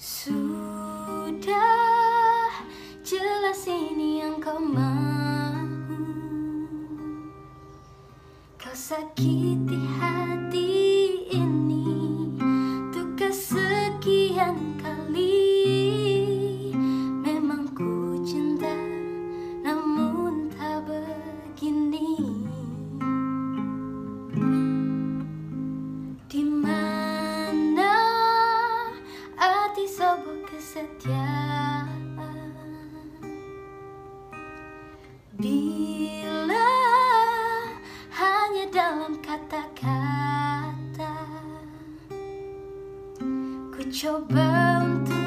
Sudah jelas ini yang kau mau. Kau sakit Setia. Bila hanya dalam kata-kata Ku coba untuk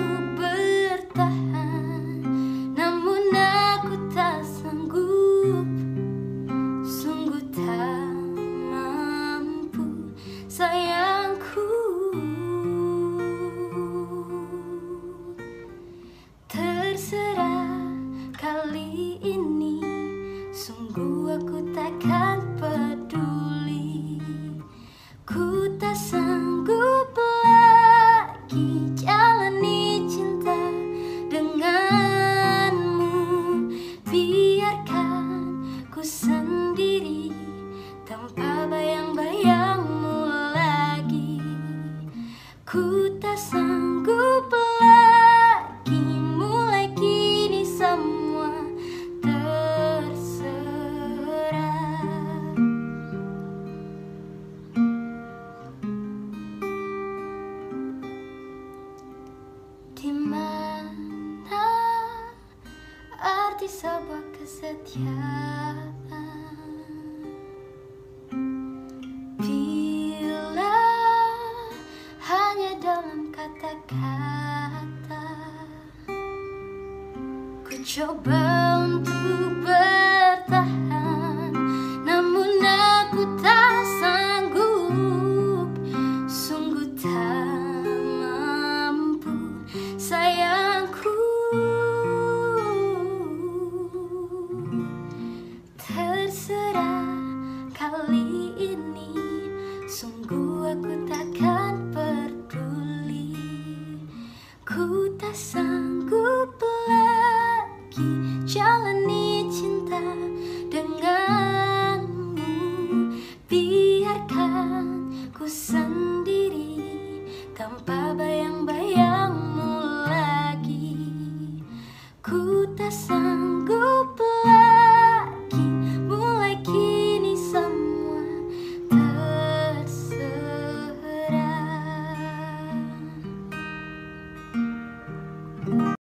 bayang-bayangmu lagi? Ku tak sanggup lagi Mulai kini semua terserah. Di mana arti sebuah kesetiaan? coba untuk bertahan Namun aku tak sanggup. Sungguh tak mampu sayangku. Terserah kali ini Sungguh aku takkan Apa yang baik